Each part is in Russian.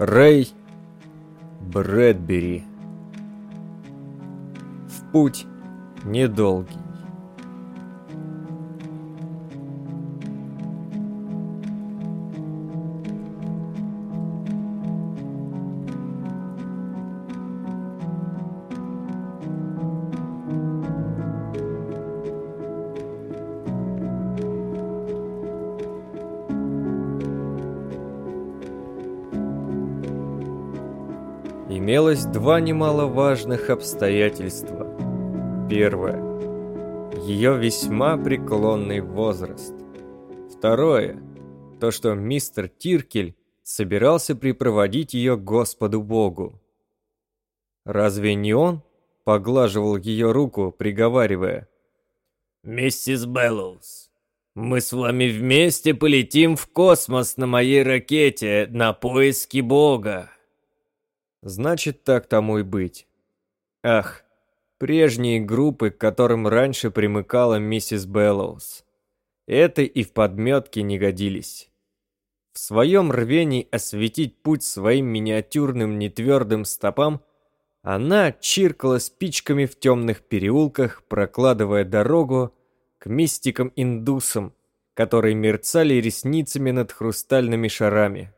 Рэй Брэдбери. В путь недолгий. Имелось два немаловажных обстоятельства. Первое. Ее весьма преклонный возраст. Второе. То, что мистер Тиркель собирался припроводить ее Господу Богу. Разве не он поглаживал ее руку, приговаривая «Миссис Беллоус, мы с вами вместе полетим в космос на моей ракете на поиски Бога». Значит, так тому и быть. Ах, прежние группы, к которым раньше примыкала миссис Беллоус. Это и в подметке не годились. В своем рвении осветить путь своим миниатюрным нетвердым стопам, она чиркала спичками в темных переулках, прокладывая дорогу к мистикам-индусам, которые мерцали ресницами над хрустальными шарами.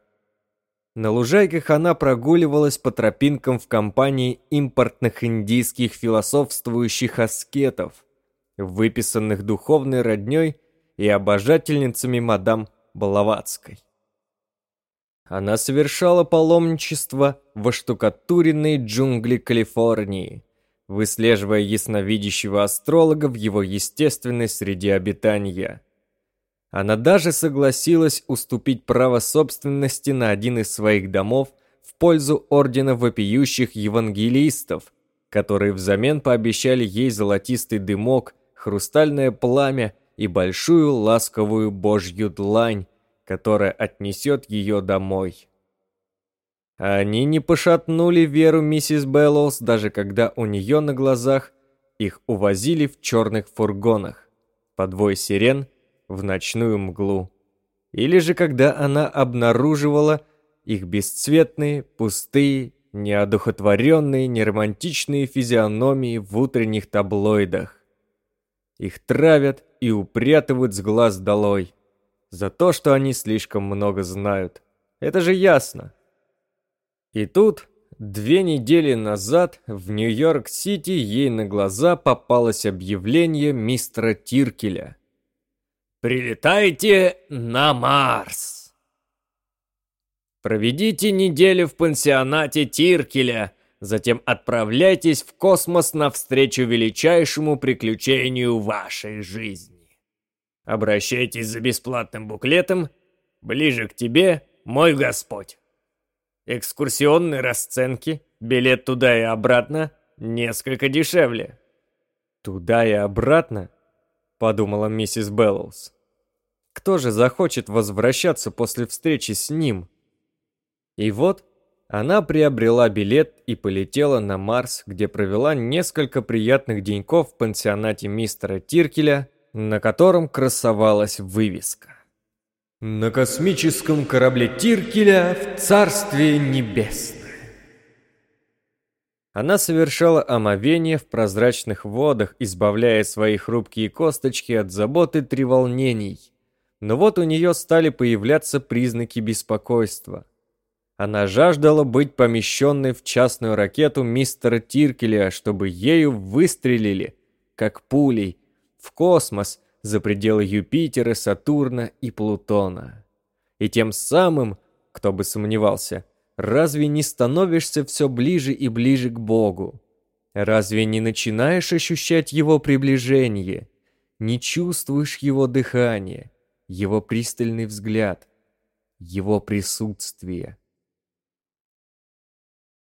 На лужайках она прогуливалась по тропинкам в компании импортных индийских философствующих аскетов, выписанных духовной роднёй и обожательницами мадам Балаватской. Она совершала паломничество в оштукатуренные джунгли Калифорнии, выслеживая ясновидящего астролога в его естественной среде обитания – она даже согласилась уступить право собственности на один из своих домов в пользу ордена вопиющих евангелистов, которые взамен пообещали ей золотистый дымок, хрустальное пламя и большую ласковую божью длань, которая отнесет ее домой. Они не пошатнули веру миссис Беллоус, даже когда у нее на глазах их увозили в черных фургонах. Подвой сирен – в ночную мглу. Или же когда она обнаруживала их бесцветные, пустые, неодухотворенные, неромантичные физиономии в утренних таблоидах. Их травят и упрятывают с глаз долой. За то, что они слишком много знают. Это же ясно. И тут, две недели назад, в Нью-Йорк-Сити ей на глаза попалось объявление мистера Тиркеля – Прилетайте на Марс. Проведите неделю в пансионате Тиркеля, затем отправляйтесь в космос навстречу величайшему приключению вашей жизни. Обращайтесь за бесплатным буклетом «Ближе к тебе, мой Господь». Экскурсионные расценки, билет туда и обратно несколько дешевле. Туда и обратно? Подумала миссис Беллоус. Кто же захочет возвращаться после встречи с ним? И вот она приобрела билет и полетела на Марс, где провела несколько приятных деньков в пансионате мистера Тиркеля, на котором красовалась вывеска. «На космическом корабле Тиркеля в Царстве Небесном». Она совершала омовение в прозрачных водах, избавляя свои хрупкие косточки от заботы треволнений. Но вот у нее стали появляться признаки беспокойства. Она жаждала быть помещенной в частную ракету мистера Тиркеля, чтобы ею выстрелили, как пулей, в космос за пределы Юпитера, Сатурна и Плутона. И тем самым, кто бы сомневался, Разве не становишься все ближе и ближе к Богу? Разве не начинаешь ощущать Его приближение? Не чувствуешь Его дыхание, Его пристальный взгляд, Его присутствие?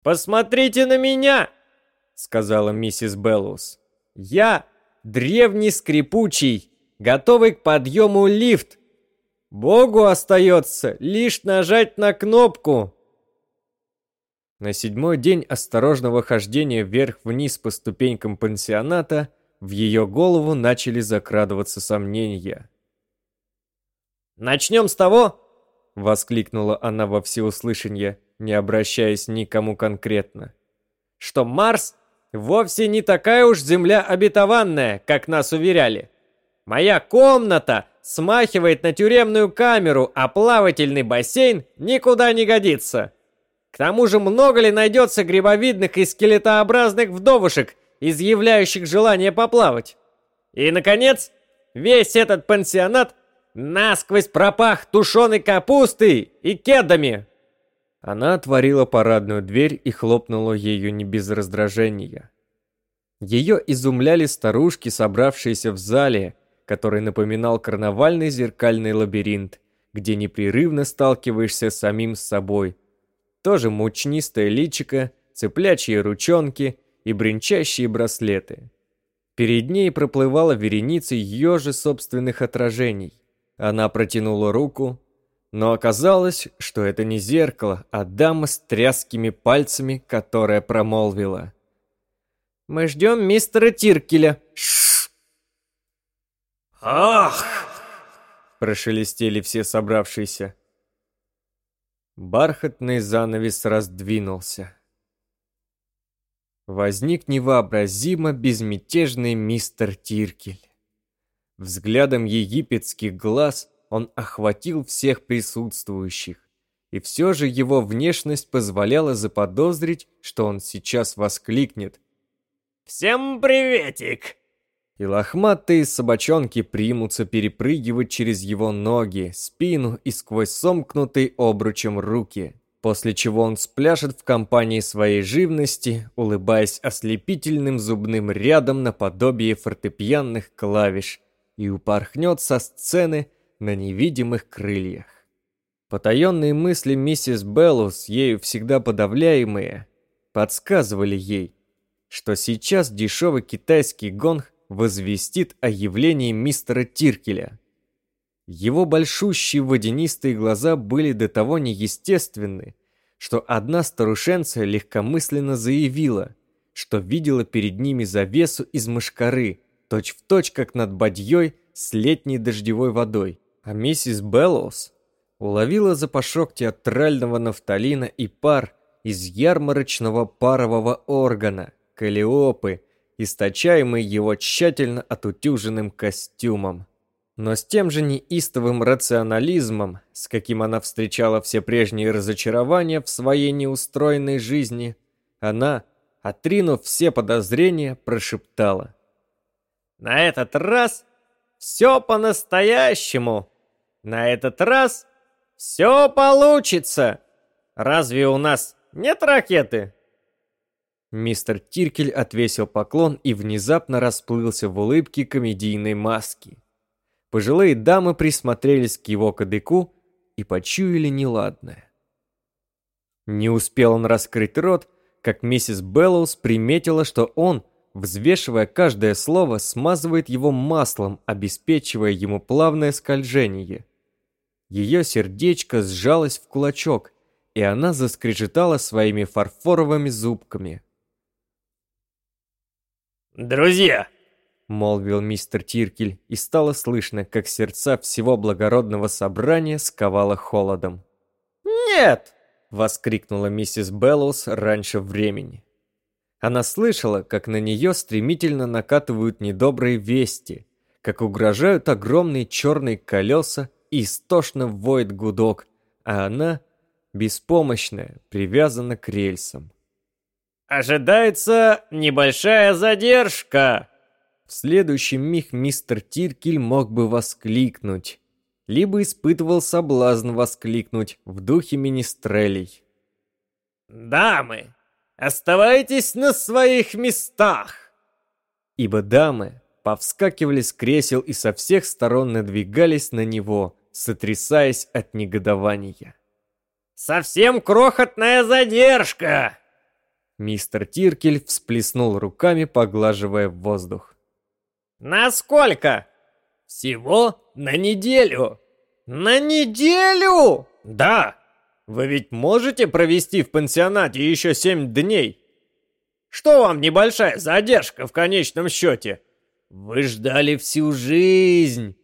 «Посмотрите на меня!» — сказала миссис Беллус. «Я древний скрипучий, готовый к подъему лифт. Богу остается лишь нажать на кнопку, на седьмой день осторожного хождения вверх-вниз по ступенькам пансионата в ее голову начали закрадываться сомнения. «Начнем с того», — воскликнула она во всеуслышание, не обращаясь никому конкретно. «Что Марс вовсе не такая уж земля обетованная, как нас уверяли. Моя комната смахивает на тюремную камеру, а плавательный бассейн никуда не годится. К тому же много ли найдется грибовидных и скелетообразных вдовушек, изъявляющих желание поплавать? И, наконец, весь этот пансионат насквозь пропах тушеной капустой и кедами. Она отворила парадную дверь и хлопнула ею не без раздражения. Ее изумляли старушки, собравшиеся в зале, который напоминал карнавальный зеркальный лабиринт, где непрерывно сталкиваешься с самим собой. Тоже мучнистое личико, цыплячьи ручонки и бренчащие браслеты. Перед ней проплывала вереница ее же собственных отражений. Она протянула руку, но оказалось, что это не зеркало, а дама с тряскими пальцами, которая промолвила. «Мы ждем мистера Тиркеля». Ш «Ах!» – прошелестели все собравшиеся. Бархатный занавес раздвинулся. Возник невообразимо безмятежный мистер Тиркель. Взглядом египетских глаз он охватил всех присутствующих, и все же его внешность позволяла заподозрить, что он сейчас воскликнет «Всем приветик!» И лохматые собачонки примутся перепрыгивать через его ноги, спину и сквозь сомкнутые обручем руки, после чего он спляшет в компании своей живности, улыбаясь ослепительным зубным рядом наподобие фортепианных клавиш, и упорхнет со сцены на невидимых крыльях. Потаенные мысли миссис Беллус, ею всегда подавляемые, подсказывали ей, что сейчас дешевый китайский гонг возвестит о явлении мистера Тиркеля. Его большущие водянистые глаза были до того неестественны, что одна старушенция легкомысленно заявила, что видела перед ними завесу из мышкары, точь-в-точь, точь, как над бадьей с летней дождевой водой. А миссис Беллоус уловила запашок театрального нафталина и пар из ярмарочного парового органа, калиопы, источаемый его тщательно отутюженным костюмом. Но с тем же неистовым рационализмом, с каким она встречала все прежние разочарования в своей неустроенной жизни, она, отринув все подозрения, прошептала. «На этот раз все по-настоящему! На этот раз все получится! Разве у нас нет ракеты?» Мистер Тиркель отвесил поклон и внезапно расплылся в улыбке комедийной маски. Пожилые дамы присмотрелись к его кадыку и почуяли неладное. Не успел он раскрыть рот, как миссис Беллоус приметила, что он, взвешивая каждое слово, смазывает его маслом, обеспечивая ему плавное скольжение. Ее сердечко сжалось в кулачок, и она заскрежетала своими фарфоровыми зубками. «Друзья!» — молвил мистер Тиркель, и стало слышно, как сердца всего благородного собрания сковало холодом. «Нет!» — воскликнула миссис Беллоус раньше времени. Она слышала, как на нее стремительно накатывают недобрые вести, как угрожают огромные черные колеса и истошно воет гудок, а она, беспомощная, привязана к рельсам. Ожидается небольшая задержка. В следующий миг мистер Тиркель мог бы воскликнуть, либо испытывал соблазн воскликнуть в духе министрелей. «Дамы, оставайтесь на своих местах!» Ибо дамы повскакивали с кресел и со всех сторон надвигались на него, сотрясаясь от негодования. «Совсем крохотная задержка!» Мистер Тиркель всплеснул руками, поглаживая воздух. «Насколько?» «Всего на неделю». «На неделю?» «Да! Вы ведь можете провести в пансионате еще семь дней?» «Что вам небольшая задержка в конечном счете?» «Вы ждали всю жизнь!»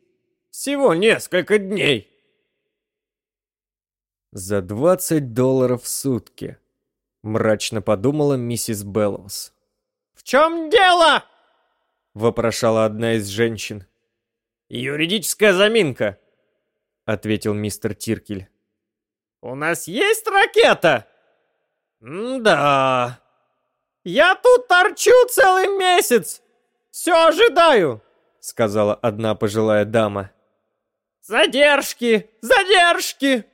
«Всего несколько дней!» За 20 долларов в сутки, мрачно подумала миссис Беллоус. «В чем дело?» — вопрошала одна из женщин. «Юридическая заминка», — ответил мистер Тиркель. «У нас есть ракета?» «Да». «Я тут торчу целый месяц! Все ожидаю!» — сказала одна пожилая дама. «Задержки! Задержки!»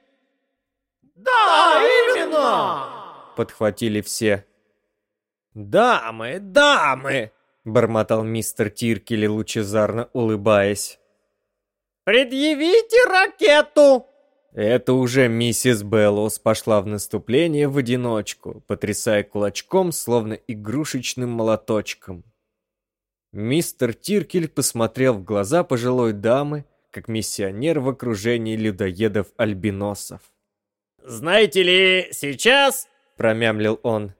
«Да, именно!» — подхватили все. «Дамы, дамы!» — бормотал мистер Тиркели, лучезарно улыбаясь. «Предъявите ракету!» Это уже миссис Беллоус пошла в наступление в одиночку, потрясая кулачком, словно игрушечным молоточком. Мистер Тиркель посмотрел в глаза пожилой дамы, как миссионер в окружении людоедов-альбиносов. «Знаете ли, сейчас...» — промямлил он.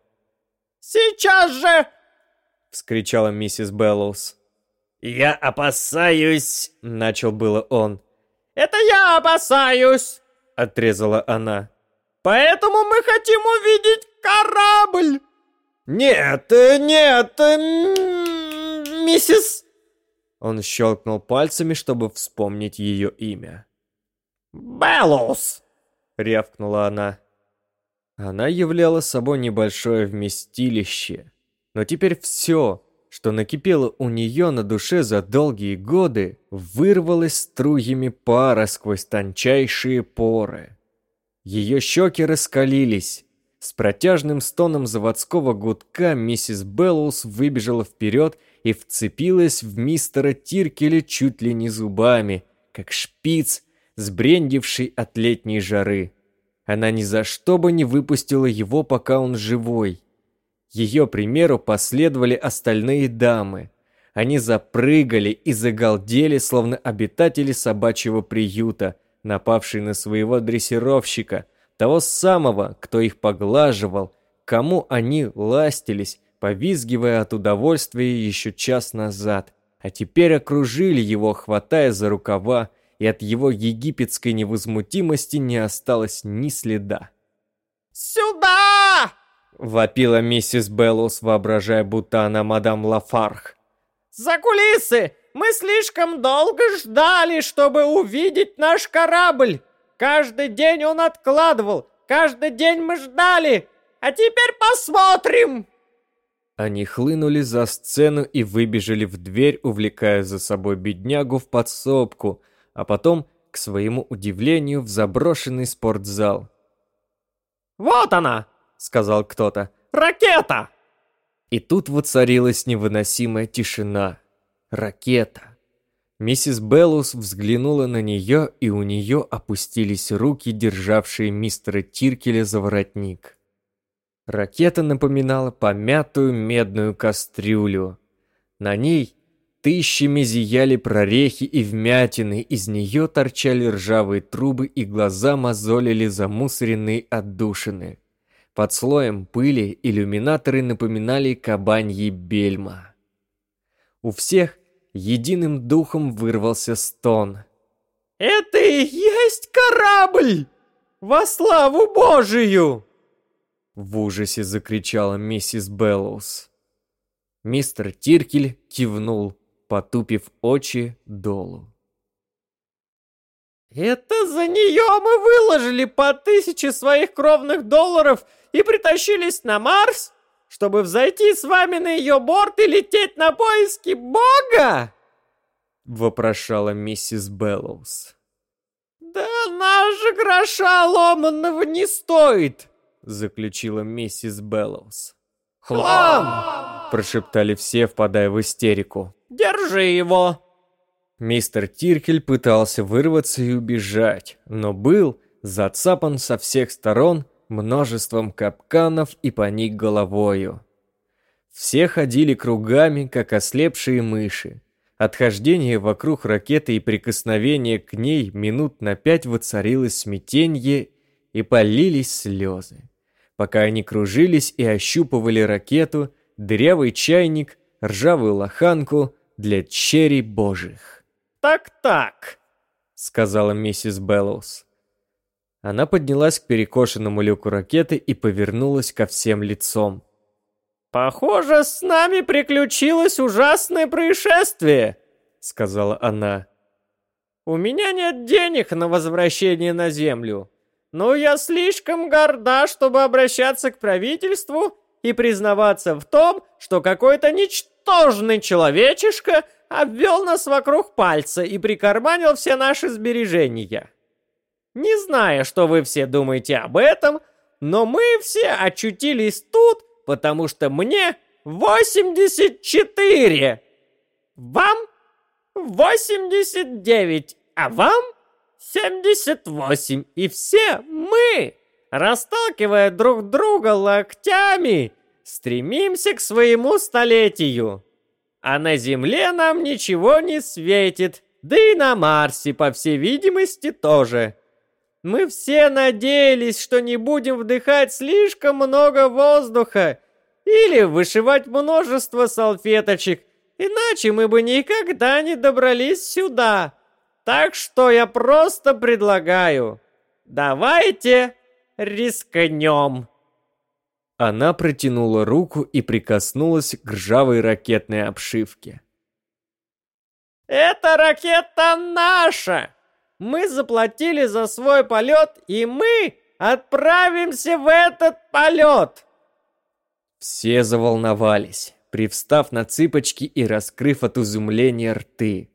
«Сейчас же!» — вскричала миссис Беллоус. «Я опасаюсь...» — начал было он. «Это я опасаюсь!» — отрезала она. «Поэтому мы хотим увидеть корабль!» «Нет, нет, миссис...» Он щелкнул пальцами, чтобы вспомнить ее имя. «Беллоус!» — рявкнула она. Она являла собой небольшое вместилище. Но теперь все, что накипело у нее на душе за долгие годы, вырвалось струями пара сквозь тончайшие поры. Ее щеки раскалились. С протяжным стоном заводского гудка миссис Беллоус выбежала вперед и вцепилась в мистера Тиркеля чуть ли не зубами, как шпиц, сбрендивший от летней жары. Она ни за что бы не выпустила его, пока он живой. Ее примеру последовали остальные дамы. Они запрыгали и загалдели, словно обитатели собачьего приюта, напавшие на своего дрессировщика, того самого, кто их поглаживал, кому они ластились, повизгивая от удовольствия еще час назад, а теперь окружили его, хватая за рукава, и от его египетской невозмутимости не осталось ни следа. «Сюда!» — вопила миссис Беллус, воображая, будто она мадам Лафарх. «За кулисы! Мы слишком долго ждали, чтобы увидеть наш корабль! Каждый день он откладывал, каждый день мы ждали! А теперь посмотрим!» Они хлынули за сцену и выбежали в дверь, увлекая за собой беднягу в подсобку, а потом, к своему удивлению, в заброшенный спортзал. «Вот она!» — сказал кто-то. «Ракета!» И тут воцарилась невыносимая тишина. Ракета. Миссис Беллус взглянула на нее, и у нее опустились руки, державшие мистера Тиркеля за воротник. Ракета напоминала помятую медную кастрюлю. На ней тысячами зияли прорехи и вмятины, из нее торчали ржавые трубы и глаза мозолили замусоренные отдушины. Под слоем пыли иллюминаторы напоминали кабаньи бельма. У всех единым духом вырвался стон. «Это и есть корабль! Во славу Божию!» В ужасе закричала миссис Беллоус. Мистер Тиркель кивнул, потупив очи долу. «Это за нее мы выложили по тысяче своих кровных долларов и притащились на Марс, чтобы взойти с вами на ее борт и лететь на поиски Бога?» Вопрошала миссис Беллоус. «Да наша гроша ломаного не стоит!» заключила миссис Беллоус. «Хлам!» – прошептали все, впадая в истерику. «Держи его!» Мистер Тиркель пытался вырваться и убежать, но был зацапан со всех сторон множеством капканов и поник головою. Все ходили кругами, как ослепшие мыши. Отхождение вокруг ракеты и прикосновение к ней минут на пять воцарилось смятенье и полились слезы пока они кружились и ощупывали ракету, дырявый чайник, ржавую лоханку для черри божьих. «Так-так», — сказала миссис Беллоус. Она поднялась к перекошенному люку ракеты и повернулась ко всем лицом. «Похоже, с нами приключилось ужасное происшествие», — сказала она. «У меня нет денег на возвращение на Землю, но я слишком горда, чтобы обращаться к правительству и признаваться в том, что какой-то ничтожный человечишка обвел нас вокруг пальца и прикарманил все наши сбережения. Не знаю, что вы все думаете об этом, но мы все очутились тут, потому что мне 84. Вам 89, а вам 78. И все мы, расталкивая друг друга локтями, стремимся к своему столетию. А на Земле нам ничего не светит, да и на Марсе, по всей видимости, тоже. Мы все надеялись, что не будем вдыхать слишком много воздуха или вышивать множество салфеточек, иначе мы бы никогда не добрались сюда. Так что я просто предлагаю, давайте рискнем. Она протянула руку и прикоснулась к ржавой ракетной обшивке. «Эта ракета наша!» Мы заплатили за свой полет, и мы отправимся в этот полет!» Все заволновались, привстав на цыпочки и раскрыв от изумления рты.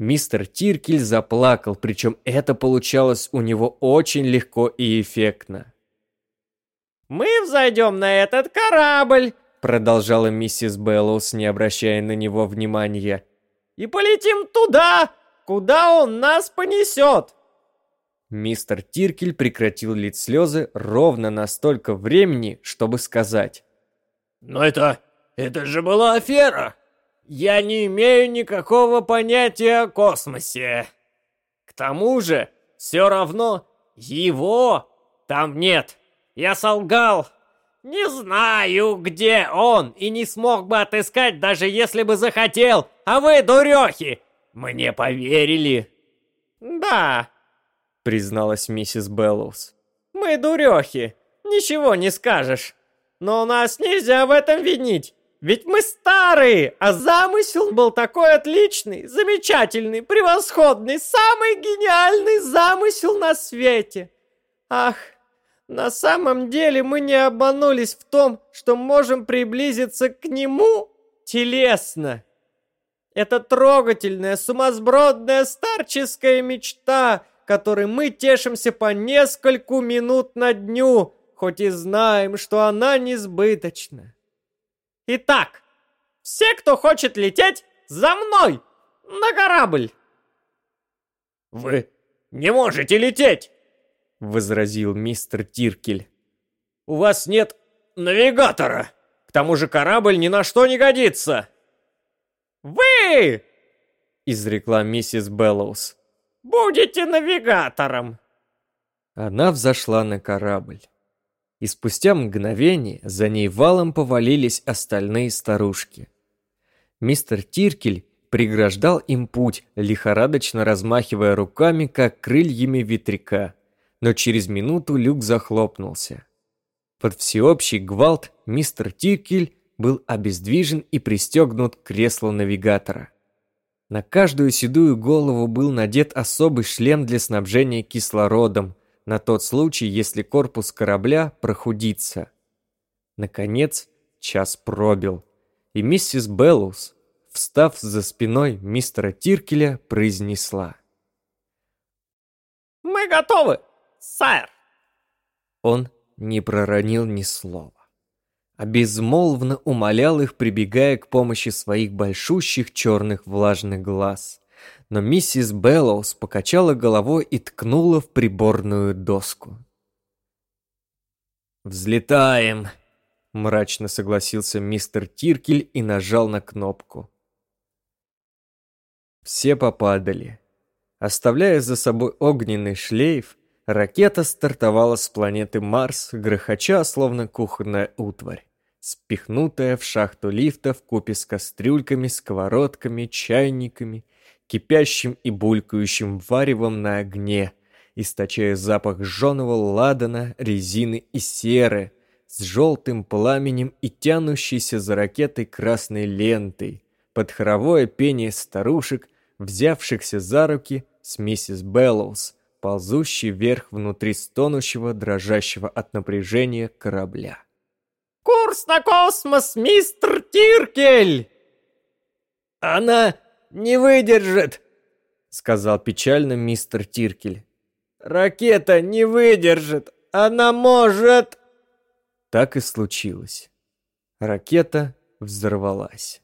Мистер Тиркель заплакал, причем это получалось у него очень легко и эффектно. «Мы взойдем на этот корабль!» Продолжала миссис Беллоус, не обращая на него внимания. «И полетим туда, Куда он нас понесет?» Мистер Тиркель прекратил лить слезы ровно настолько времени, чтобы сказать. «Но это... это же была афера! Я не имею никакого понятия о космосе. К тому же, все равно его там нет. Я солгал. Не знаю, где он, и не смог бы отыскать, даже если бы захотел. А вы, дурехи, мне поверили. Да, призналась миссис Беллоус. Мы дурехи, ничего не скажешь. Но нас нельзя в этом винить. Ведь мы старые, а замысел был такой отличный, замечательный, превосходный, самый гениальный замысел на свете. Ах, на самом деле мы не обманулись в том, что можем приблизиться к нему телесно. Это трогательная, сумасбродная старческая мечта, которой мы тешимся по нескольку минут на дню, хоть и знаем, что она несбыточна. Итак, все, кто хочет лететь, за мной! На корабль!» «Вы не можете лететь!» — возразил мистер Тиркель. «У вас нет навигатора! К тому же корабль ни на что не годится!» «Вы!» — изрекла миссис Беллоус. «Будете навигатором!» Она взошла на корабль. И спустя мгновение за ней валом повалились остальные старушки. Мистер Тиркель преграждал им путь, лихорадочно размахивая руками, как крыльями ветряка. Но через минуту люк захлопнулся. Под всеобщий гвалт мистер Тиркель был обездвижен и пристегнут к креслу навигатора. На каждую седую голову был надет особый шлем для снабжения кислородом, на тот случай, если корпус корабля прохудится. Наконец, час пробил, и миссис Беллоус, встав за спиной мистера Тиркеля, произнесла. «Мы готовы, сэр!» Он не проронил ни слова а безмолвно умолял их, прибегая к помощи своих большущих черных влажных глаз. Но миссис Беллоус покачала головой и ткнула в приборную доску. «Взлетаем!» — мрачно согласился мистер Тиркель и нажал на кнопку. Все попадали. Оставляя за собой огненный шлейф, ракета стартовала с планеты Марс, грохоча, словно кухонная утварь спихнутая в шахту лифта в купе с кастрюльками, сковородками, чайниками, кипящим и булькающим варевом на огне, источая запах жженого ладана, резины и серы, с желтым пламенем и тянущейся за ракетой красной лентой, под хоровое пение старушек, взявшихся за руки с миссис Беллоус, ползущий вверх внутри стонущего, дрожащего от напряжения корабля. «Курс на космос, мистер Тиркель!» «Она не выдержит!» — сказал печально мистер Тиркель. «Ракета не выдержит! Она может...» Так и случилось. Ракета взорвалась.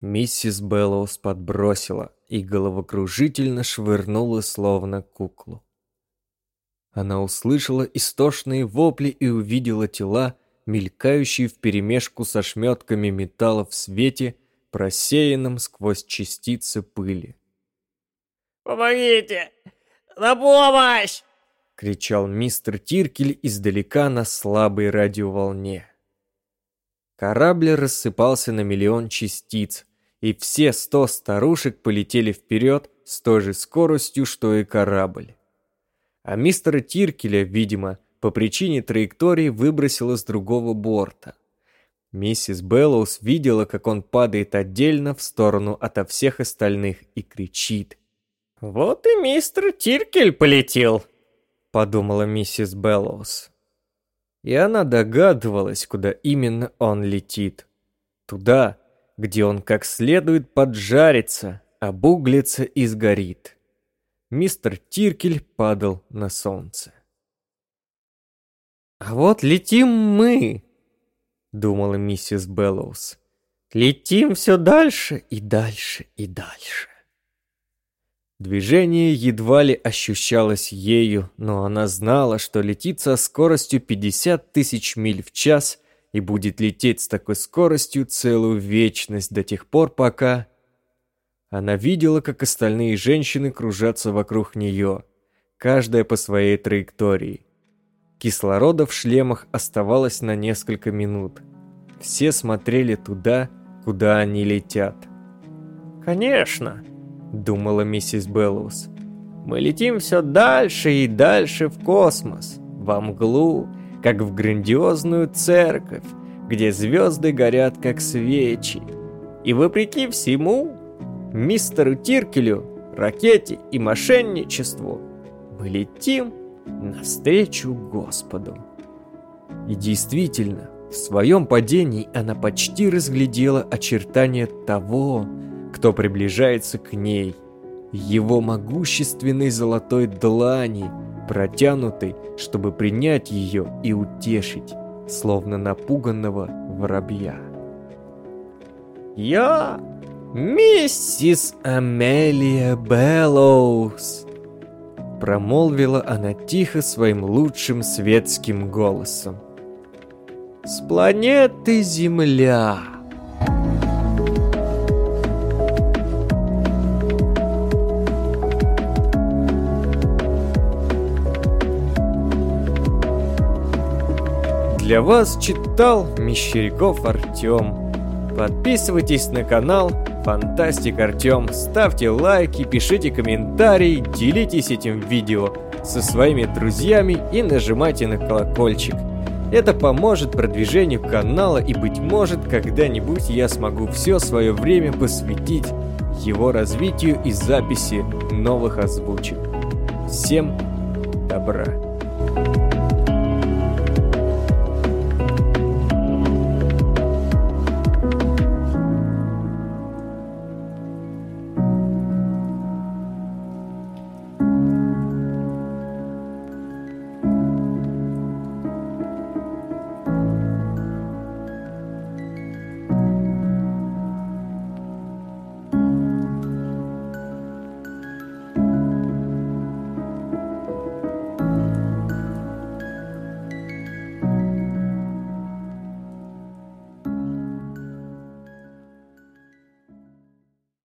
Миссис Беллоус подбросила и головокружительно швырнула словно куклу. Она услышала истошные вопли и увидела тела, мелькающие вперемешку со шметками металла в свете, просеянном сквозь частицы пыли. «Помогите! На помощь!» — кричал мистер Тиркель издалека на слабой радиоволне. Корабль рассыпался на миллион частиц, и все сто старушек полетели вперед с той же скоростью, что и корабль. А мистера Тиркеля, видимо, по причине траектории выбросило с другого борта. Миссис Беллоус видела, как он падает отдельно в сторону ото всех остальных и кричит. «Вот и мистер Тиркель полетел!» подумала миссис Беллоус. И она догадывалась, куда именно он летит. Туда, где он как следует поджарится, обуглится и сгорит. Мистер Тиркель падал на солнце. «А вот летим мы», — думала миссис Беллоус. «Летим все дальше и дальше и дальше». Движение едва ли ощущалось ею, но она знала, что летит со скоростью 50 тысяч миль в час и будет лететь с такой скоростью целую вечность до тех пор, пока... Она видела, как остальные женщины кружатся вокруг нее, каждая по своей траектории. Кислорода в шлемах оставалось на несколько минут. Все смотрели туда, куда они летят. «Конечно!» думала миссис Беллоус. Мы летим все дальше и дальше в космос, во мглу, как в грандиозную церковь, где звезды горят как свечи. И вопреки всему, мистеру Тиркелю, ракете и мошенничеству, мы летим навстречу Господу. И действительно, в своем падении она почти разглядела очертания того, кто приближается к ней. Его могущественной золотой длани, протянутой, чтобы принять ее и утешить, словно напуганного воробья. «Я миссис Амелия Беллоус!» Промолвила она тихо своим лучшим светским голосом. «С планеты Земля!» Для вас читал Мещеряков Артем. Подписывайтесь на канал Фантастик Артем, ставьте лайки, пишите комментарии, делитесь этим видео со своими друзьями и нажимайте на колокольчик. Это поможет продвижению канала и, быть может, когда-нибудь я смогу все свое время посвятить его развитию и записи новых озвучек. Всем добра!